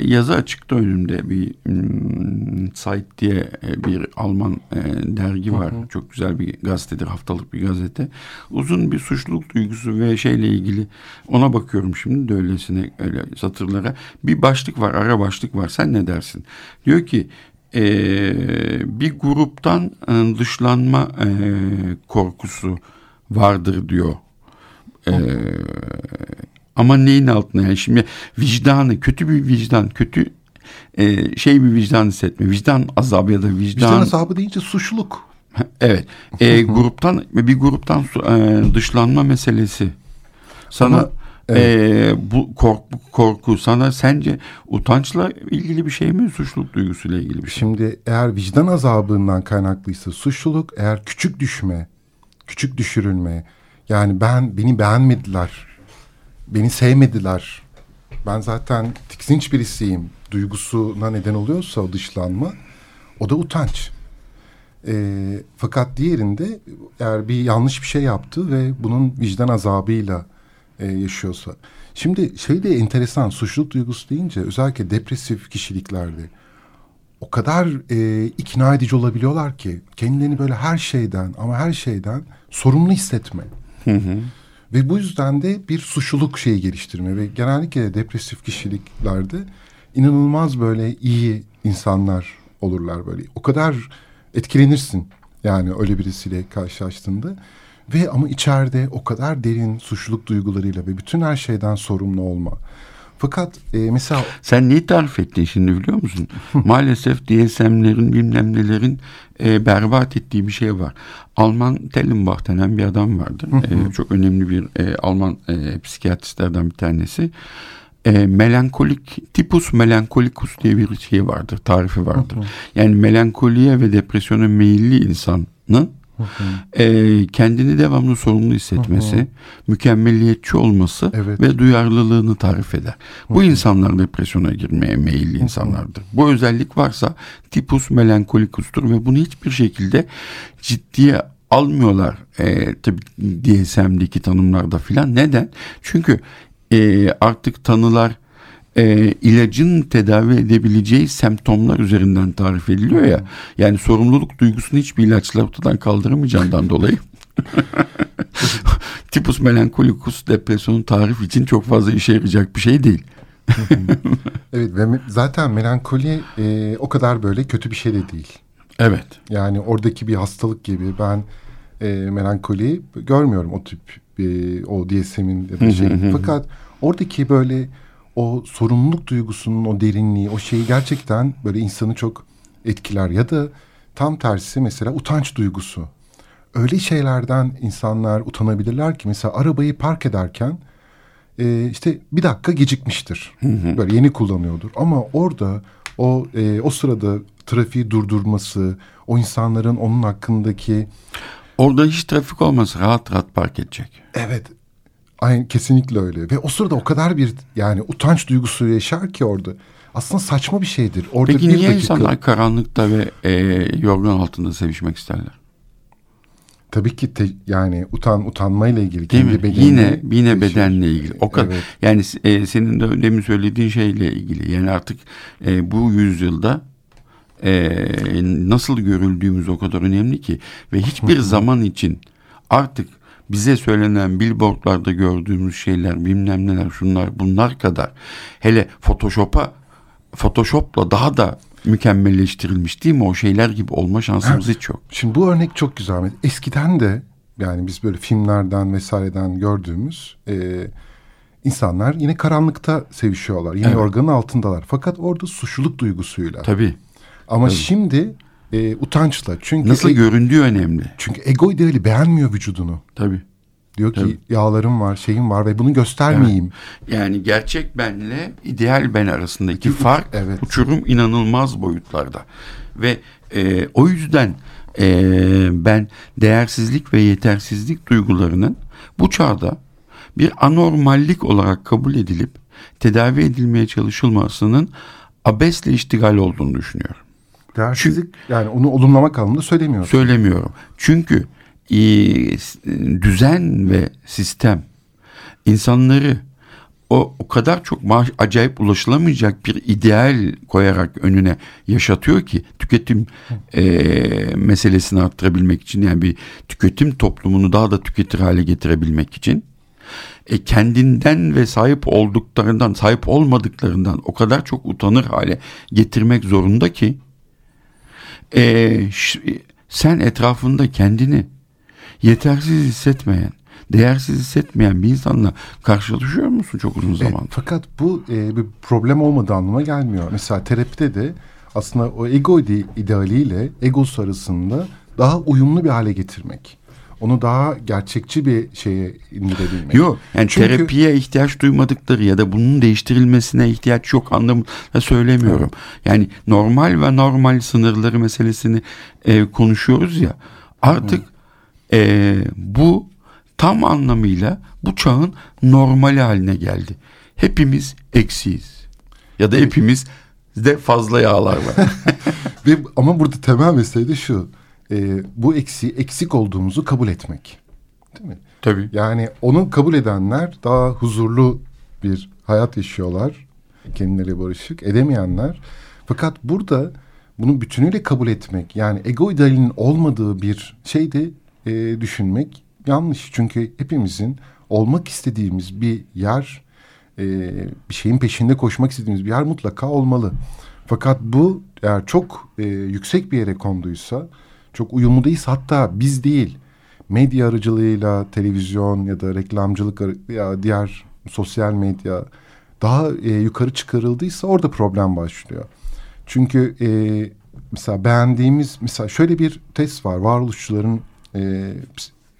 yazı açıktı önümde bir hmm, Zeit diye e, bir Alman e, dergi var. Çok güzel bir gazetedir haftalık bir gazete. Uzun bir suçluluk duygusu ve şeyle ilgili ona bakıyorum şimdi de öylesine öyle satırlara. Bir başlık var ara başlık var sen ne dersin? Diyor ki bir gruptan dışlanma korkusu vardır diyor. E, ama neyin altına yani şimdi vicdanı kötü bir vicdan kötü e, şey bir vicdan hissetme vicdan azabı ya da vicdan, Vicdan azabı deyince suçluluk. evet e, [laughs] gruptan bir gruptan e, dışlanma meselesi sana Ama, e, bu korku, korku sana sence utançla ilgili bir şey mi suçluluk duygusuyla ilgili bir şey Şimdi eğer vicdan azabından kaynaklıysa suçluluk, eğer küçük düşme, küçük düşürülme, yani ben beni beğenmediler, beni sevmediler, ben zaten tiksinç birisiyim duygusuna neden oluyorsa o dışlanma, o da utanç. Ee, fakat diğerinde eğer bir yanlış bir şey yaptı ve bunun vicdan azabıyla e, yaşıyorsa. Şimdi şey de enteresan suçluluk duygusu deyince özellikle depresif kişiliklerde o kadar e, ikna edici olabiliyorlar ki kendilerini böyle her şeyden ama her şeyden sorumlu hissetme. Ve bu yüzden de bir suçluluk şeyi geliştirme ve genellikle depresif kişiliklerde inanılmaz böyle iyi insanlar olurlar böyle. O kadar etkilenirsin yani öyle birisiyle karşılaştığında. Ve ama içeride o kadar derin suçluluk duygularıyla ve bütün her şeyden sorumlu olma. Fakat e, mesela Sen neyi tarif ettin şimdi biliyor musun? Maalesef DSM'lerin bilmem nelerin e, berbat ettiği bir şey var. Alman Tellenbach denen bir adam vardır. E, çok önemli bir e, Alman e, psikiyatristlerden bir tanesi. E, melankolik, tipus melankolicus diye bir şey vardır, tarifi vardır. Yani melankoliye ve depresyona meyilli insanı Ee, kendini devamlı sorumlu hissetmesi, mükemmelliyetçi olması Evet. ve duyarlılığını tarif eder. Bu insanlar depresyona girmeye meyilli insanlardır. Bu özellik varsa tipus melankolikustur ve bunu hiçbir şekilde ciddiye almıyorlar e, tabii DSM'deki tanımlarda filan. Neden? Çünkü e, artık tanılar e, ilacın tedavi edebileceği semptomlar üzerinden tarif ediliyor ya. Yani sorumluluk duygusunu hiçbir ilaçla ortadan kaldıramayacağından dolayı. [laughs] Tipus melankolikus depresyonun tarif için çok fazla işe yarayacak bir şey değil. [laughs] Evet ve zaten melankoli e, o kadar böyle kötü bir şey de değil. Evet. Yani oradaki bir hastalık gibi ben e, melankoli görmüyorum o tip e, o DSM'in ya da şey. Fakat oradaki böyle o sorumluluk duygusunun o derinliği o şeyi gerçekten böyle insanı çok etkiler ya da tam tersi mesela utanç duygusu. Öyle şeylerden insanlar utanabilirler ki mesela arabayı park ederken e, işte bir dakika gecikmiştir. Böyle yeni kullanıyordur ama orada o e, o sırada trafiği durdurması, o insanların onun hakkındaki Orada hiç trafik olmasa rahat rahat park edecek. evet aynı kesinlikle öyle ve o sırada o kadar bir yani utanç duygusu yaşar ki orada. Aslında saçma bir şeydir. Orada Peki bir niye dakika, insanlar karanlıkta ve e, yorgan altında sevişmek isterler? tabii ki te- yani utan utanmayla ilgili Değil kendi mi? bedenini Yine yine bedenle ilgili. O kadar. Evet. Yani e, senin de demin söylediğin şeyle ilgili. Yani artık e, bu yüzyılda e, nasıl görüldüğümüz o kadar önemli ki ve hiçbir zaman için artık bize söylenen billboardlarda gördüğümüz şeyler bilmem neler şunlar bunlar kadar hele Photoshop'a Photoshop'la daha da mükemmelleştirilmiş değil mi? O şeyler gibi olma şansımız hiç yok. Şimdi bu örnek çok güzel. Eskiden de yani biz böyle filmlerden vesaireden gördüğümüz e, insanlar yine karanlıkta sevişiyorlar. Yine Evet. organın altındalar. Fakat orada suçluluk duygusuyla. Tabii. Ama şimdi e, utançla. Çünkü Nasıl e- göründüğü önemli. çünkü ego ideali beğenmiyor vücudunu. Tabii. Diyor ki Tabii. yağlarım var, şeyim var ve bunu göstermeyeyim. Yani gerçek benle ideal ben arasındaki fark evet. uçurum inanılmaz boyutlarda. Ve e, o yüzden e, ben değersizlik ve yetersizlik duygularının bu çağda bir anormallik olarak kabul edilip tedavi edilmeye çalışılmasının abesle iştigal olduğunu düşünüyorum. Değersizlik yani onu olumlamak anlamında söylemiyorsun. Söylemiyorum. Çünkü e, s- düzen ve sistem insanları o, o kadar çok maaş, acayip ulaşılamayacak bir ideal koyarak önüne yaşatıyor ki tüketim e, meselesini arttırabilmek için yani bir tüketim toplumunu daha da tüketir hale getirebilmek için e, kendinden ve sahip olduklarından sahip olmadıklarından o kadar çok utanır hale getirmek zorunda ki e, ş- sen etrafında kendini yetersiz hissetmeyen, değersiz hissetmeyen bir insanla karşılaşıyor musun çok uzun zaman? fakat bu e, bir problem olmadığı anlamına gelmiyor. Mesela terapide de aslında o ego ide- idealiyle egosu arasında daha uyumlu bir hale getirmek. Onu daha gerçekçi bir şeye indirebilmek. Yok yani Çünkü- terapiye ihtiyaç duymadıkları ya da bunun değiştirilmesine ihtiyaç yok anlamında söylemiyorum. Yani normal ve normal sınırları meselesini e, konuşuyoruz ya artık e, bu tam anlamıyla bu çağın normali haline geldi. Hepimiz eksiyiz ya da hepimiz de fazla yağlar var. [laughs] Ve, ama burada temel mesele de şu. E, bu eksi eksik olduğumuzu kabul etmek. Değil mi? Tabii. Yani onu kabul edenler daha huzurlu bir hayat yaşıyorlar. Kendileri barışık. Edemeyenler. Fakat burada bunu bütünüyle kabul etmek yani ego idealinin olmadığı bir şey de e, düşünmek yanlış. Çünkü hepimizin olmak istediğimiz bir yer e, bir şeyin peşinde koşmak istediğimiz bir yer mutlaka olmalı. Fakat bu eğer çok e, yüksek bir yere konduysa çok uyumlu değilse hatta biz değil medya aracılığıyla televizyon ya da reklamcılık ya diğer sosyal medya daha e, yukarı çıkarıldıysa orada problem başlıyor. Çünkü e, mesela beğendiğimiz mesela şöyle bir test var varoluşçuların e,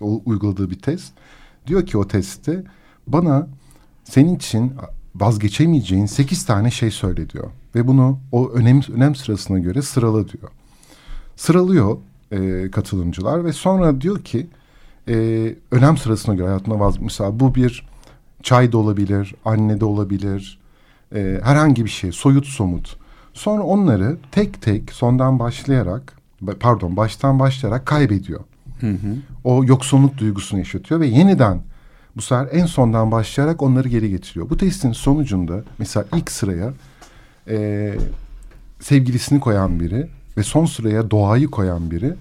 uyguladığı bir test. Diyor ki o testte bana senin için vazgeçemeyeceğin sekiz tane şey söyle diyor. Ve bunu o önem, önem sırasına göre sırala diyor. Sıralıyor. E, katılımcılar ve sonra diyor ki e, önem sırasına göre hayatına vaz mesela bu bir çay da olabilir, anne de olabilir, e, herhangi bir şey soyut somut. Sonra onları tek tek sondan başlayarak pardon baştan başlayarak kaybediyor. O yoksunluk duygusunu yaşatıyor ve yeniden bu sefer en sondan başlayarak onları geri getiriyor. Bu testin sonucunda mesela ilk sıraya e, sevgilisini koyan biri ve son sıraya doğayı koyan biri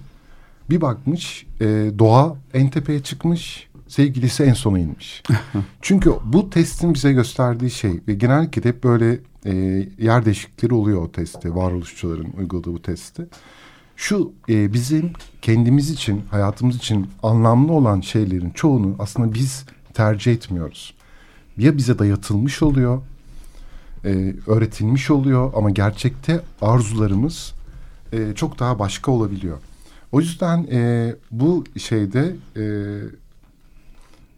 bir bakmış e, doğa en tepeye çıkmış sevgilisi en sona inmiş. [laughs] Çünkü bu testin bize gösterdiği şey ve genellikle de hep böyle e, yer değişiklikleri oluyor o testte varoluşçuların uyguladığı bu testte. Şu e, bizim kendimiz için hayatımız için anlamlı olan şeylerin çoğunu aslında biz tercih etmiyoruz. Ya bize dayatılmış oluyor, e, öğretilmiş oluyor ama gerçekte arzularımız e, çok daha başka olabiliyor. O yüzden e, bu şeyde e,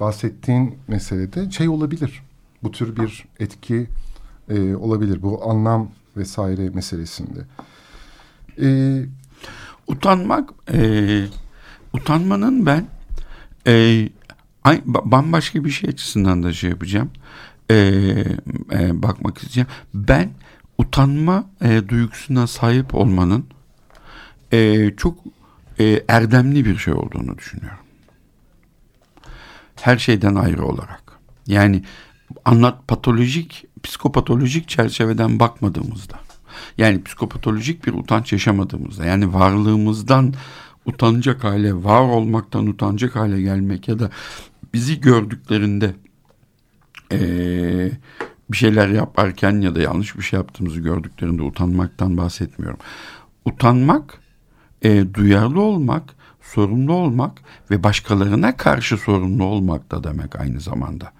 bahsettiğin meselede şey olabilir. Bu tür bir etki e, olabilir. Bu anlam vesaire meselesinde. E, Utanmak, e, utanmanın ben e, bambaşka bir şey açısından da şey yapacağım. E, e, bakmak isteyeceğim. Ben utanma e, duygusuna sahip olmanın e, çok e, erdemli bir şey olduğunu düşünüyorum. Her şeyden ayrı olarak. Yani anlat patolojik, psikopatolojik çerçeveden bakmadığımızda. Yani psikopatolojik bir utanç yaşamadığımızda. Yani varlığımızdan utanacak hale, var olmaktan utanacak hale gelmek ya da bizi gördüklerinde eee, bir şeyler yaparken ya da yanlış bir şey yaptığımızı gördüklerinde utanmaktan bahsetmiyorum. Utanmak, e, duyarlı olmak, sorumlu olmak ve başkalarına karşı sorumlu olmak da demek aynı zamanda.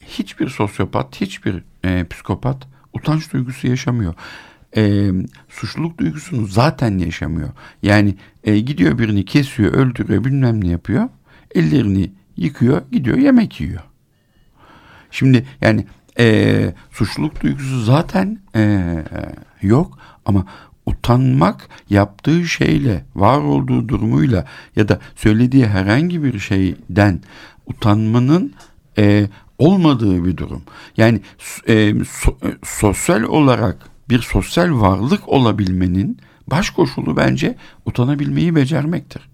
Hiçbir sosyopat, hiçbir e, psikopat utanç duygusu yaşamıyor. E, suçluluk duygusunu zaten yaşamıyor. Yani e, gidiyor birini kesiyor, öldürüyor, bilmem ne yapıyor. Ellerini yıkıyor, gidiyor yemek yiyor. Şimdi yani e, suçluluk duygusu zaten e, yok ama utanmak yaptığı şeyle, var olduğu durumuyla ya da söylediği herhangi bir şeyden utanmanın e, olmadığı bir durum. Yani e, so- e, sosyal olarak bir sosyal varlık olabilmenin baş koşulu bence utanabilmeyi becermektir.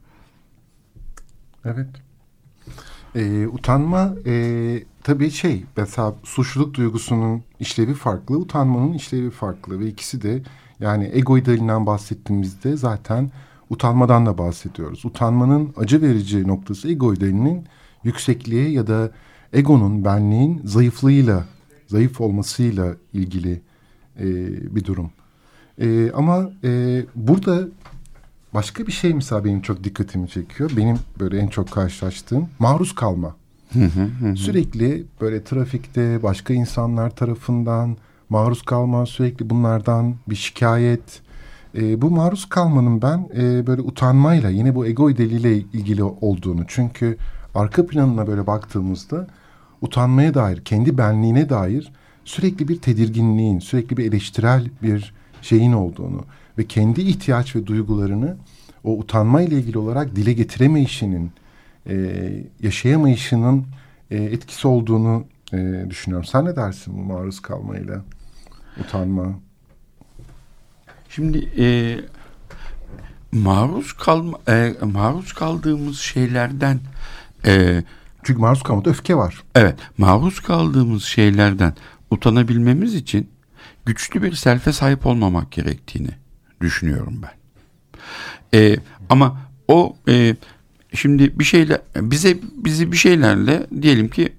Evet. Ee, utanma e, tabii şey mesela suçluluk duygusunun işlevi farklı, utanmanın işlevi farklı ve ikisi de yani ego idealinden bahsettiğimizde zaten utanmadan da bahsediyoruz. Utanmanın acı verici noktası ego idealinin yüksekliğe ya da egonun, benliğin zayıflığıyla, zayıf olmasıyla ilgili e, bir durum. E, ama e, burada başka bir şey mesela benim çok dikkatimi çekiyor. Benim böyle en çok karşılaştığım maruz kalma. Sürekli böyle trafikte başka insanlar tarafından maruz kalma, sürekli bunlardan bir şikayet. E, bu maruz kalmanın ben e, böyle utanmayla yine bu ego idealiyle ilgili olduğunu. Çünkü arka planına böyle baktığımızda utanmaya dair, kendi benliğine dair sürekli bir tedirginliğin, sürekli bir eleştirel bir şeyin olduğunu ve kendi ihtiyaç ve duygularını o utanma ile ilgili olarak dile getiremeyişinin, e, yaşayamayışının e, etkisi olduğunu e, düşünüyorum. Sen ne dersin bu maruz kalmayla, utanma? Şimdi e, maruz kalma e, maruz kaldığımız şeylerden e, Çünkü maruz kalmada öfke var. evet maruz kaldığımız şeylerden utanabilmemiz için güçlü bir selfe sahip olmamak gerektiğini düşünüyorum ben. E, ama o e, şimdi bir şeyler bize bizi bir şeylerle diyelim ki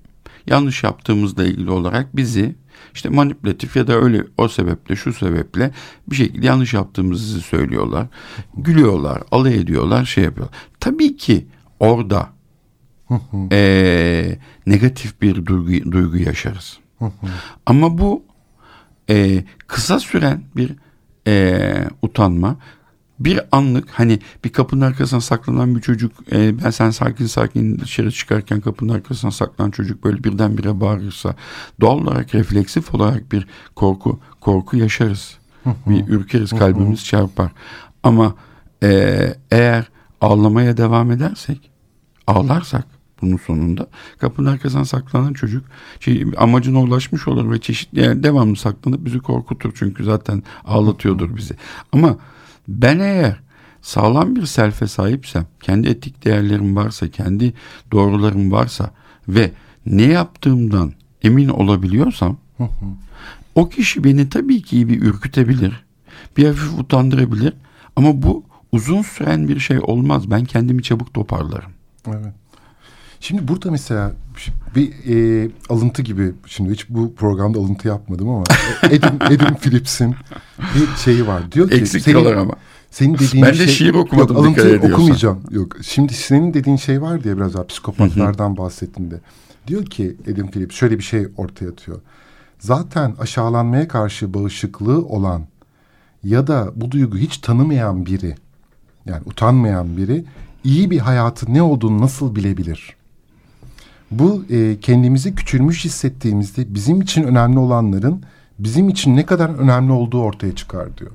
yanlış yaptığımızla ilgili olarak bizi işte manipülatif ya da öyle o sebeple şu sebeple bir şekilde yanlış yaptığımızı söylüyorlar. Gülüyorlar, alay ediyorlar, şey yapıyorlar. Tabii ki orada [laughs] eee, negatif bir duygu, duygu yaşarız. [laughs] Ama bu eee, kısa süren bir eee, utanma bir anlık hani bir kapının arkasına saklanan bir çocuk e, ben sen sakin sakin dışarı çıkarken kapının arkasına saklanan çocuk böyle birdenbire bağırırsa doğal olarak refleksif olarak bir korku korku yaşarız. bir ürkeriz kalbimiz çarpar. Ama e, eğer ağlamaya devam edersek, ağlarsak bunun sonunda kapının arkasından saklanan çocuk şey, amacına ulaşmış olur ve çeşitli yer devamlı saklanıp bizi korkutur çünkü zaten ağlatıyordur bizi. Ama ben eğer sağlam bir selfe sahipsem, kendi etik değerlerim varsa, kendi doğrularım varsa ve ne yaptığımdan emin olabiliyorsam o kişi beni tabii ki bir ürkütebilir, bir hafif utandırabilir ama bu uzun süren bir şey olmaz. Ben kendimi çabuk toparlarım. Evet. Şimdi burada mesela bir e, alıntı gibi şimdi hiç bu programda alıntı yapmadım ama Edin, [laughs] Edin Phillips'in bir şeyi var. Diyor ki Eksik senin, ama. senin dediğin Ben de şey, şiir okumadım, Yok, alıntı okumayacağım. Yok. Şimdi senin dediğin şey var diye biraz daha psikopatlardan bahsettiğinde. Diyor ki Edin Phillips şöyle bir şey ortaya atıyor. Zaten aşağılanmaya karşı bağışıklığı olan ya da bu duygu hiç tanımayan biri yani utanmayan biri iyi bir hayatın ne olduğunu nasıl bilebilir? Bu e, kendimizi küçülmüş hissettiğimizde bizim için önemli olanların bizim için ne kadar önemli olduğu ortaya çıkar diyor.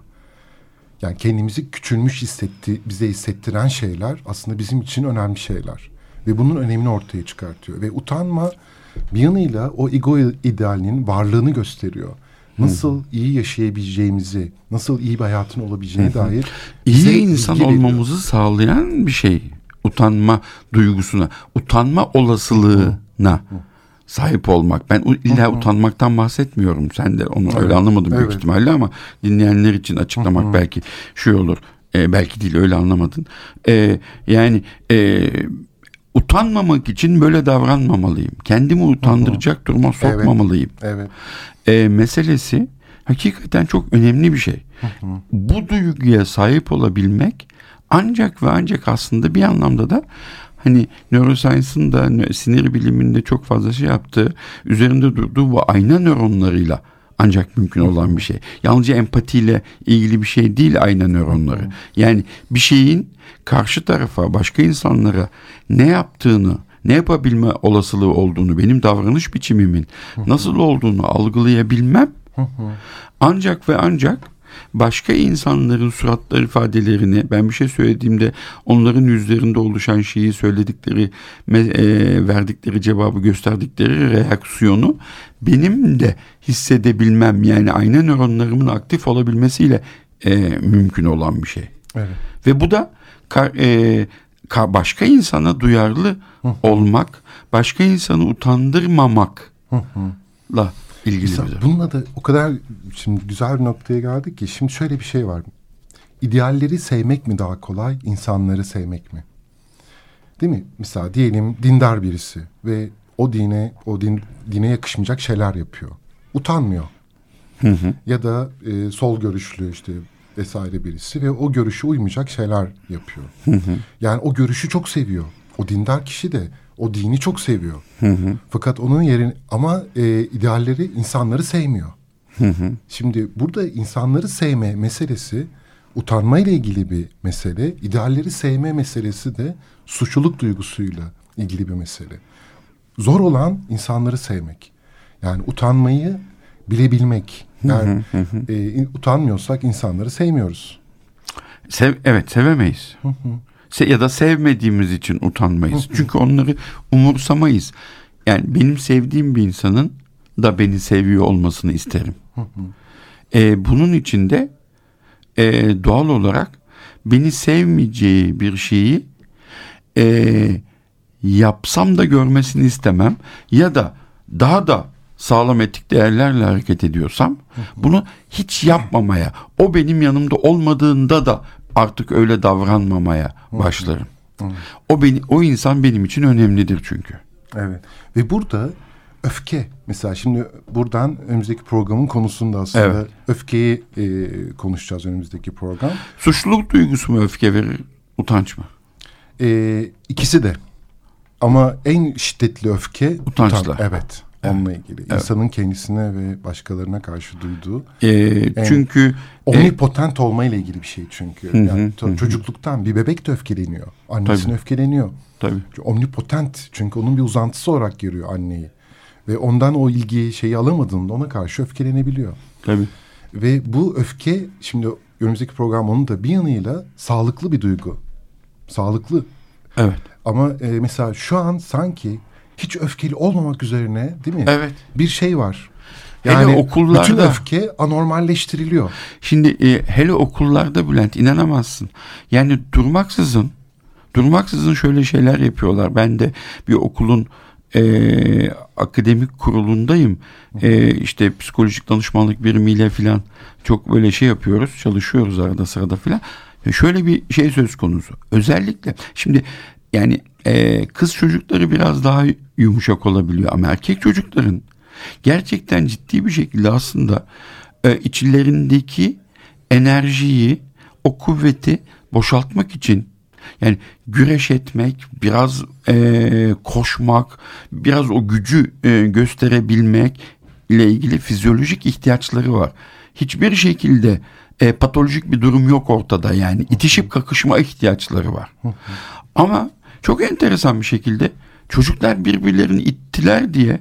Yani kendimizi küçülmüş hissetti, bize hissettiren şeyler aslında bizim için önemli şeyler. Ve bunun önemini ortaya çıkartıyor. Ve utanma bir yanıyla o ego idealinin varlığını gösteriyor. Nasıl iyi yaşayabileceğimizi, nasıl iyi bir hayatın olabileceğine dair İyi insan veriyor. olmamızı sağlayan bir şey. Utanma duygusuna, utanma olasılığına sahip olmak. Ben illa utanmaktan bahsetmiyorum. Sen de onu öyle anlamadın büyük evet. ihtimalle ama dinleyenler için açıklamak belki şey olur. E, belki değil öyle anlamadın. E, yani e, utanmamak için böyle davranmamalıyım. Kendimi utandıracak duruma sokmamalıyım Evet. e, meselesi hakikaten çok önemli bir şey. Bu duyguya sahip olabilmek ancak ve ancak aslında bir anlamda da hani neuroscience'ın da sinir biliminde çok fazla şey yaptığı, üzerinde durduğu bu ayna nöronlarıyla ancak mümkün olan bir şey. Yalnızca empatiyle ilgili bir şey değil ayna nöronları. Yani bir şeyin karşı tarafa, başka insanlara ne yaptığını, ne yapabilme olasılığı olduğunu, benim davranış biçimimin nasıl olduğunu algılayabilmem ancak ve ancak başka insanların suratlar ifadelerini ben bir şey söylediğimde onların yüzlerinde oluşan şeyi söyledikleri e, verdikleri cevabı gösterdikleri reaksiyonu benim de hissedebilmem yani ayna nöronlarımın aktif olabilmesiyle e, mümkün olan bir şey. Evet. Ve bu da ka- e, ka- başka insana duyarlı olmak, başka insanı utandırmamakla ilgili Mesela bir durum. bununla da o kadar şimdi güzel bir noktaya geldik ki şimdi şöyle bir şey var. İdealleri sevmek mi daha kolay, insanları sevmek mi? Değil mi? Mesela diyelim dindar birisi ve o dine, o din, dine yakışmayacak şeyler yapıyor. Utanmıyor. Ya da e, sol görüşlü işte vesaire birisi ve o görüşe uymayacak şeyler yapıyor. Yani o görüşü çok seviyor. O dindar kişi de o dini çok seviyor. Fakat onun yerini ama e, idealleri insanları sevmiyor. Şimdi burada insanları sevme meselesi utanma ile ilgili bir mesele. İdealleri sevme meselesi de suçluluk duygusuyla ilgili bir mesele. Zor olan insanları sevmek. Yani utanmayı bilebilmek. Yani e, utanmıyorsak insanları sevmiyoruz. Sev, evet sevemeyiz. Se- ya da sevmediğimiz için utanmayız. Çünkü onları umursamayız. Yani benim sevdiğim bir insanın da beni seviyor olmasını isterim. Ee, bunun için de e, doğal olarak beni sevmeyeceği bir şeyi e, yapsam da görmesini istemem. Ya da daha da sağlam etik değerlerle hareket ediyorsam bunu hiç yapmamaya, o benim yanımda olmadığında da artık öyle davranmamaya başlarım. O beni o insan benim için önemlidir çünkü. Evet. Ve burada öfke mesela şimdi buradan önümüzdeki programın konusunda aslında Evet. öfkeyi e, konuşacağız önümüzdeki program. Suçluluk duygusu mu öfke verir, utanç mı? E, ikisi de. Ama en şiddetli öfke Utançla. utan- Evet. Onunla ilgili. İnsanın kendisine ve başkalarına karşı duyduğu Ee, çünkü e, omnipotent olmayla ilgili bir şey çünkü. yani to- çocukluktan bir bebek de öfkeleniyor. Annesine Tabii. öfkeleniyor. tabii Çünkü Omnipotent çünkü onun bir uzantısı olarak görüyor anneyi. Ve ondan o ilgiyi şeyi alamadığında ona karşı öfkelenebiliyor. tabii. Ve bu öfke şimdi önümüzdeki program onun da bir yanıyla sağlıklı bir duygu. sağlıklı. Evet. Ama e, mesela şu an sanki hiç öfkeli olmamak üzerine değil mi? Evet. Bir şey var. Hele Yani okullarda- bütün öfke anormalleştiriliyor. Şimdi e, hele okullarda Bülent inanamazsın. Yani durmaksızın durmaksızın şöyle şeyler yapıyorlar. Ben de bir okulun e, akademik kurulundayım. E, işte psikolojik danışmanlık birimiyle filan çok böyle şey yapıyoruz. Çalışıyoruz arada sırada filan. E, şöyle bir şey söz konusu. Özellikle şimdi yani e, kız çocukları biraz daha yumuşak olabiliyor ama erkek çocukların gerçekten ciddi bir şekilde aslında e, içlerindeki enerjiyi, o kuvveti boşaltmak için yani güreş etmek, biraz e, koşmak, biraz o gücü e, gösterebilmek ile ilgili fizyolojik ihtiyaçları var. Hiçbir şekilde e, patolojik bir durum yok ortada yani itişip kakışma ihtiyaçları var. Ama çok enteresan bir şekilde çocuklar birbirlerini ittiler diye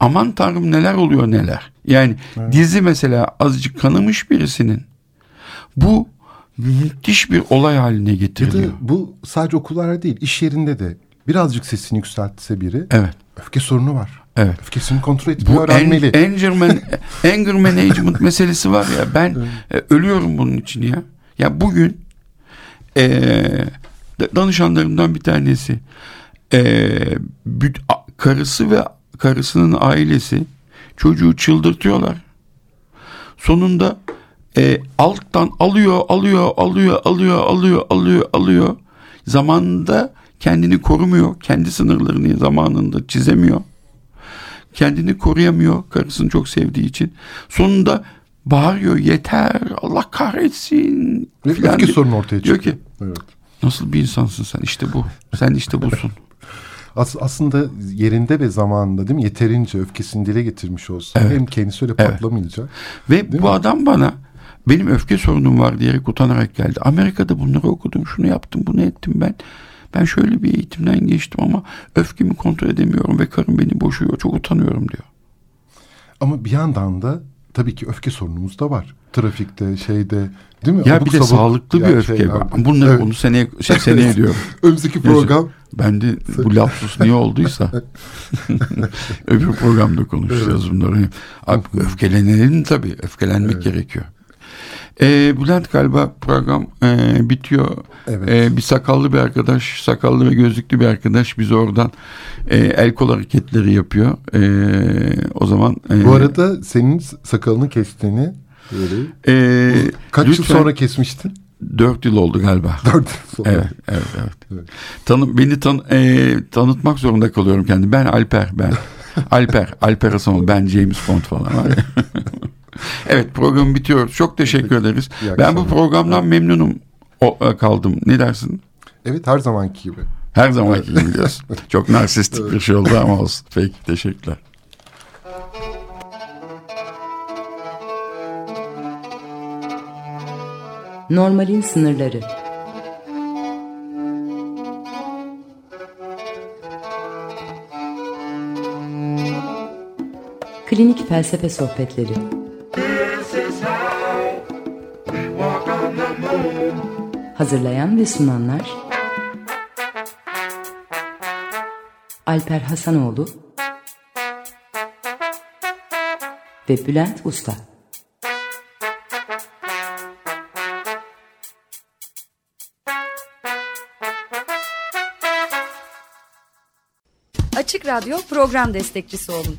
aman tanrım neler oluyor neler. Yani dizi mesela azıcık kanamış birisinin bu müthiş bir olay haline getiriliyor. bu sadece okullarda değil iş yerinde de birazcık sesini yükseltse biri Evet. öfke sorunu var. Evet. Öfkesini kontrol etmeyi Bu en, öğrenmeli. anger, man- [laughs] anger management meselesi var ya ben e, ölüyorum bunun için ya. Ya bugün e, danışanlarımdan bir tanesi e, karısı ve karısının ailesi çocuğu çıldırtıyorlar. Sonunda e, alttan alıyor, alıyor, alıyor, alıyor, alıyor, alıyor, alıyor. Zamanında kendini korumuyor. Kendi sınırlarını zamanında çizemiyor. Kendini koruyamıyor karısını çok sevdiği için. Sonunda bağırıyor yeter Allah kahretsin. Öfke diyor. sorunu ortaya Diyor çıkıyor. ki Evet. Nasıl bir insansın sen işte bu. Sen işte busun. [laughs] As- aslında yerinde ve zamanında değil mi yeterince öfkesini dile getirmiş olsa Evet. hem kendisi öyle Evet. patlamayacak. Ve Değil bu mi? adam bana benim öfke sorunum var diyerek utanarak geldi. Amerika'da bunları okudum, şunu yaptım, bunu ettim ben. Ben şöyle bir eğitimden geçtim ama öfkemi kontrol edemiyorum ve karım beni boşuyor. Çok utanıyorum diyor. Ama bir yandan da tabii ki öfke sorunumuz da var. Trafikte, şeyde değil mi? Ya Abuk bir de sağlıklı bir öfke şeyler. var. Bunları Evet. bunu seneye, şey, seneye diyorum. [laughs] Önümüzdeki program Ben de bu [laughs] lapsus niye olduysa [laughs] öbür programda konuşacağız bunları. Abi, öfkelenelim tabii. Öfkelenmek gerekiyor. Ee, Bülent galiba program e, bitiyor. Evet. Ee, bir sakallı bir arkadaş, sakallı ve gözlüklü bir arkadaş bize oradan e, el kol hareketleri yapıyor. Ee, o zaman e, Bu arada senin sakalını kestiğini böyle e, kaç yıl lütfen- sonra kesmiştin? Dört yıl oldu galiba. [laughs] Dört yıl sonra. Evet, evet, evet. Evet. Tanı, beni tan, e, tanıtmak zorunda kalıyorum kendimi. Ben Alper, ben. [laughs] Alper, Alper Hasanoğlu, ben James Bond falan var [laughs] ya. [laughs] evet, program bitiyor. Çok teşekkür ederiz. Ben bu programdan memnunum o, e, kaldım. Ne dersin? Evet her zamanki gibi. Her zamanki gibi diyorsun. Çok narsistik bir şey oldu ama olsun. Peki, teşekkürler. Normalin sınırları. Klinik felsefe sohbetleri. Hazırlayan ve sunanlar Alper Hasanoğlu ve Bülent Usta. Açık Radyo program destekçisi olun.